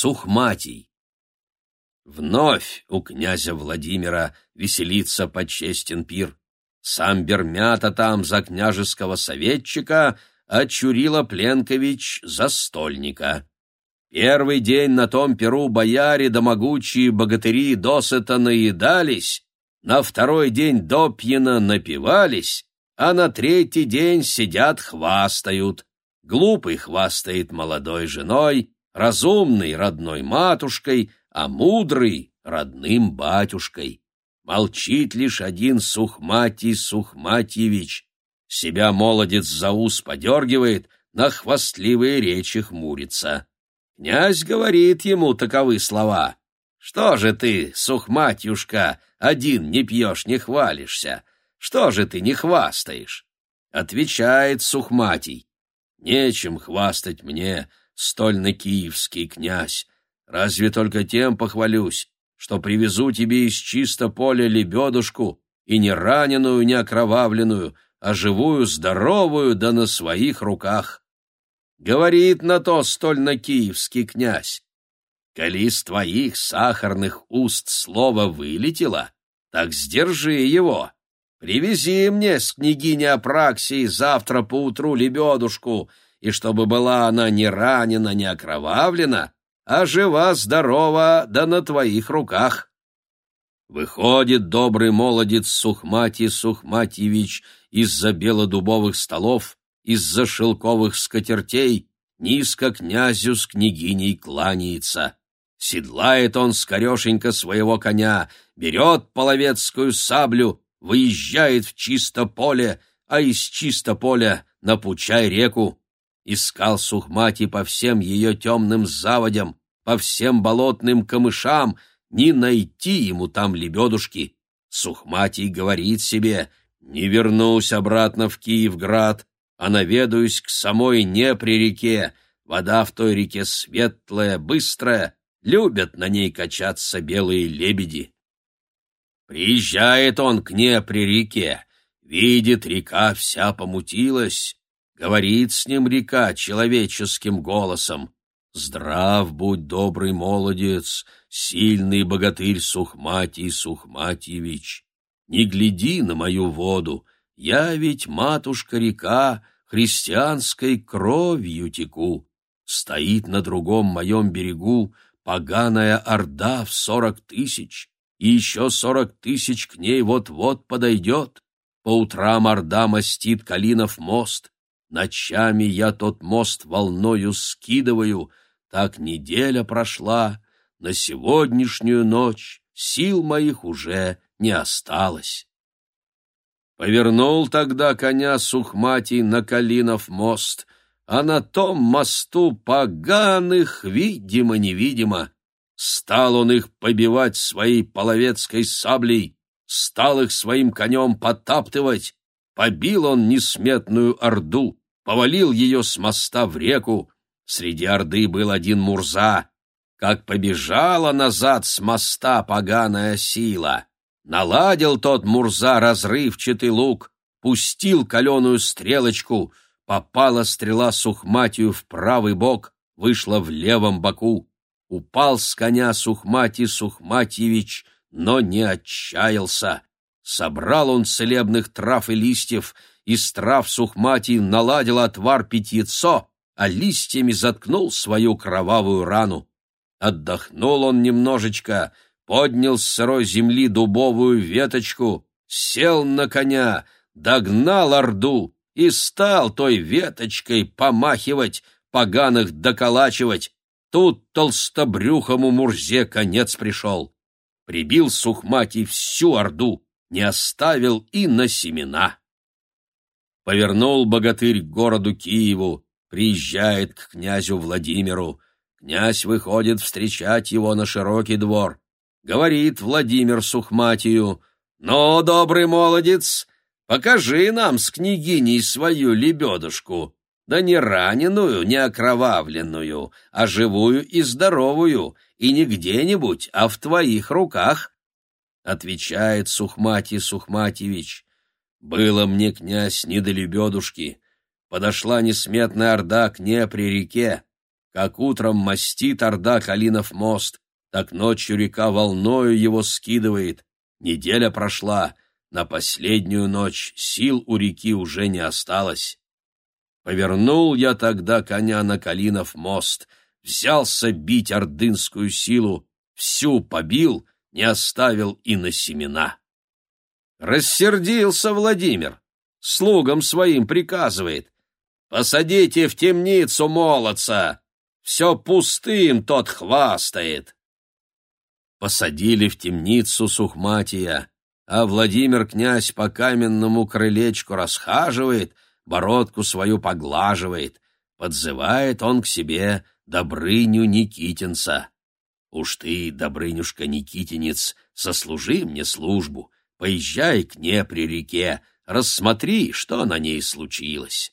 Сухматий. Вновь у князя Владимира веселится почестен пир. Сам Бермята там за княжеского советчика, а Чурила Пленкович за стольника. Первый день на том перу бояре да могучие богатыри досыта наедались, на второй день допьяно напивались, а на третий день сидят хвастают. Глупый хвастает молодой женой, разумный родной матушкой, а мудрый родным батюшкой. Молчит лишь один Сухматий Сухматьевич. Себя молодец за ус подергивает, на хвастливые речи хмурится. Князь говорит ему таковы слова. «Что же ты, Сухматюшка, один не пьешь, не хвалишься? Что же ты не хвастаешь?» Отвечает Сухматий. «Нечем хвастать мне, стольно-киевский князь. Разве только тем похвалюсь, что привезу тебе из чисто поля лебедушку, и не раненую, не окровавленную, а живую, здоровую, да на своих руках. Говорит на то стольно-киевский князь. Коли из твоих сахарных уст слово вылетело, так сдержи его. Привези мне с княгини Апраксии завтра поутру лебедушку, и чтобы была она не ранена, не окровавлена, а жива-здорова, да на твоих руках. Выходит добрый молодец Сухмати Сухматьевич из-за белодубовых столов, из-за шелковых скатертей, низко князю с княгиней кланяется. Седлает он скорешенько своего коня, берет половецкую саблю, выезжает в чисто поле, а из чисто поля на Пучай реку. Искал Сухмати по всем ее темным заводям, по всем болотным камышам, не найти ему там лебедушки. Сухматий говорит себе, не вернусь обратно в Киевград, а наведаюсь к самой Непре реке. Вода в той реке светлая, быстрая, любят на ней качаться белые лебеди. Приезжает он к Непре реке, видит, река вся помутилась, говорит с ним река человеческим голосом. Здрав будь, добрый молодец, сильный богатырь Сухматий Сухматьевич. Не гляди на мою воду, я ведь, матушка-река, христианской кровью теку. Стоит на другом моем берегу поганая орда в сорок тысяч, и еще сорок тысяч к ней вот-вот подойдет. По утрам орда мастит Калинов мост, ночами я тот мост волною скидываю, так неделя прошла, на сегодняшнюю ночь сил моих уже не осталось. Повернул тогда коня Сухматий на Калинов мост, а на том мосту поганых, видимо-невидимо, стал он их побивать своей половецкой саблей, стал их своим конем потаптывать, побил он несметную орду, повалил ее с моста в реку, Среди орды был один Мурза. Как побежала назад с моста поганая сила. Наладил тот Мурза разрывчатый лук, пустил каленую стрелочку, попала стрела Сухматию в правый бок, вышла в левом боку. Упал с коня Сухмати Сухматьевич, но не отчаялся. Собрал он целебных трав и листьев, из трав Сухматий наладил отвар питьецо, а листьями заткнул свою кровавую рану. Отдохнул он немножечко, поднял с сырой земли дубовую веточку, сел на коня, догнал орду и стал той веточкой помахивать, поганых доколачивать. Тут толстобрюхому Мурзе конец пришел. Прибил Сухматий всю орду, не оставил и на семена. Повернул богатырь к городу Киеву, приезжает к князю Владимиру. Князь выходит встречать его на широкий двор. Говорит Владимир Сухматию, «Ну, добрый молодец, покажи нам с княгиней свою лебедушку, да не раненую, не окровавленную, а живую и здоровую, и не где-нибудь, а в твоих руках». Отвечает Сухматий Сухматьевич, «Было мне, князь, не до лебедушки» подошла несметная орда к Непре реке. Как утром мастит орда Калинов мост, так ночью река волною его скидывает. Неделя прошла, на последнюю ночь сил у реки уже не осталось. Повернул я тогда коня на Калинов мост, взялся бить ордынскую силу, всю побил, не оставил и на семена. Рассердился Владимир, слугам своим приказывает, «Посадите в темницу молодца, все пустым тот хвастает». Посадили в темницу Сухматия, а Владимир князь по каменному крылечку расхаживает, бородку свою поглаживает, подзывает он к себе Добрыню Никитинца. Уж ты, Добрынюшка Никитинец, сослужи мне службу, поезжай к Непре реке, рассмотри, что на ней случилось.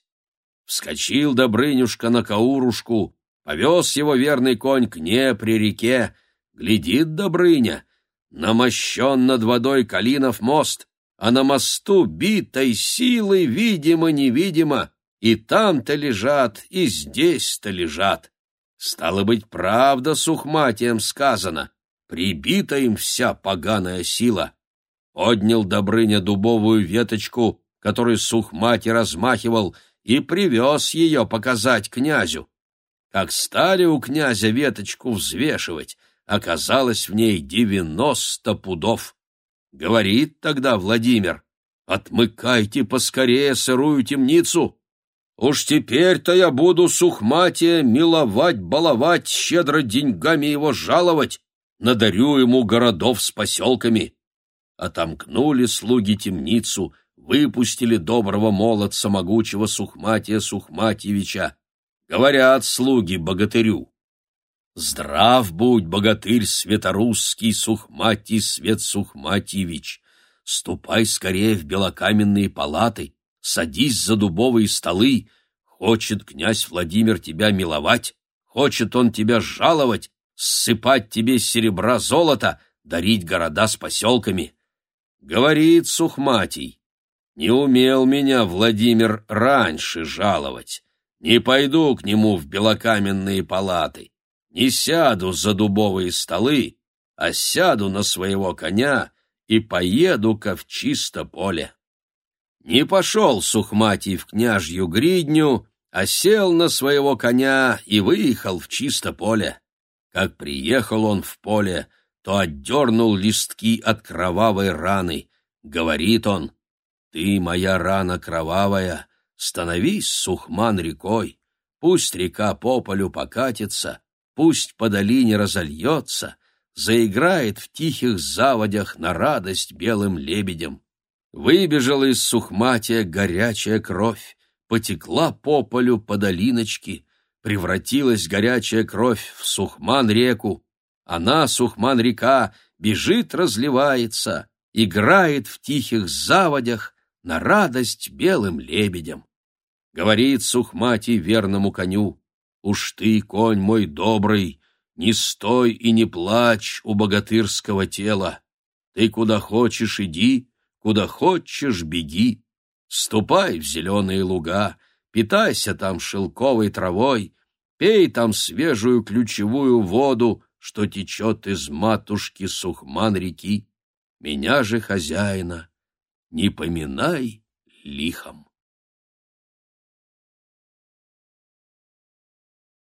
Вскочил Добрынюшка на Каурушку, повез его верный конь к Непре реке, глядит Добрыня, намощен над водой Калинов мост, а на мосту битой силой, видимо-невидимо, и там-то лежат, и здесь-то лежат. Стало быть, правда с ухматием сказано, прибита им вся поганая сила. Поднял Добрыня дубовую веточку, которую Сухмати размахивал, и привез ее показать князю. Как стали у князя веточку взвешивать, оказалось в ней девяносто пудов. Говорит тогда Владимир, «Отмыкайте поскорее сырую темницу, Уж теперь-то я буду сухматия миловать, баловать, щедро деньгами его жаловать, надарю ему городов с поселками. Отомкнули слуги темницу, выпустили доброго молодца могучего Сухматия Сухматьевича. Говорят слуги богатырю. Здрав будь, богатырь светорусский Сухматий Свет Сухматьевич! Ступай скорее в белокаменные палаты, садись за дубовые столы. Хочет князь Владимир тебя миловать, хочет он тебя жаловать, ссыпать тебе серебра золота, дарить города с поселками. Говорит Сухматий, не умел меня Владимир раньше жаловать. Не пойду к нему в белокаменные палаты, не сяду за дубовые столы, а сяду на своего коня и поеду-ка в чисто поле. Не пошел Сухматий в княжью гридню, а сел на своего коня и выехал в чисто поле. Как приехал он в поле, то отдернул листки от кровавой раны. Говорит он, «Ты, моя рана кровавая, становись, Сухман, рекой, пусть река по полю покатится, пусть по долине разольется, заиграет в тихих заводях на радость белым лебедям. Выбежала из сухматия горячая кровь, потекла по полю по долиночке, превратилась горячая кровь в Сухман-реку. Она, Сухман-река, бежит, разливается, играет в тихих заводях на радость белым лебедям. Говорит Сухмати верному коню, «Уж ты, конь мой добрый, не стой и не плачь у богатырского тела. Ты куда хочешь иди, Куда хочешь, беги, ступай в зеленые луга, питайся там шелковой травой, пей там свежую ключевую воду, что течет из матушки Сухман реки. Меня же, хозяина, не поминай лихом.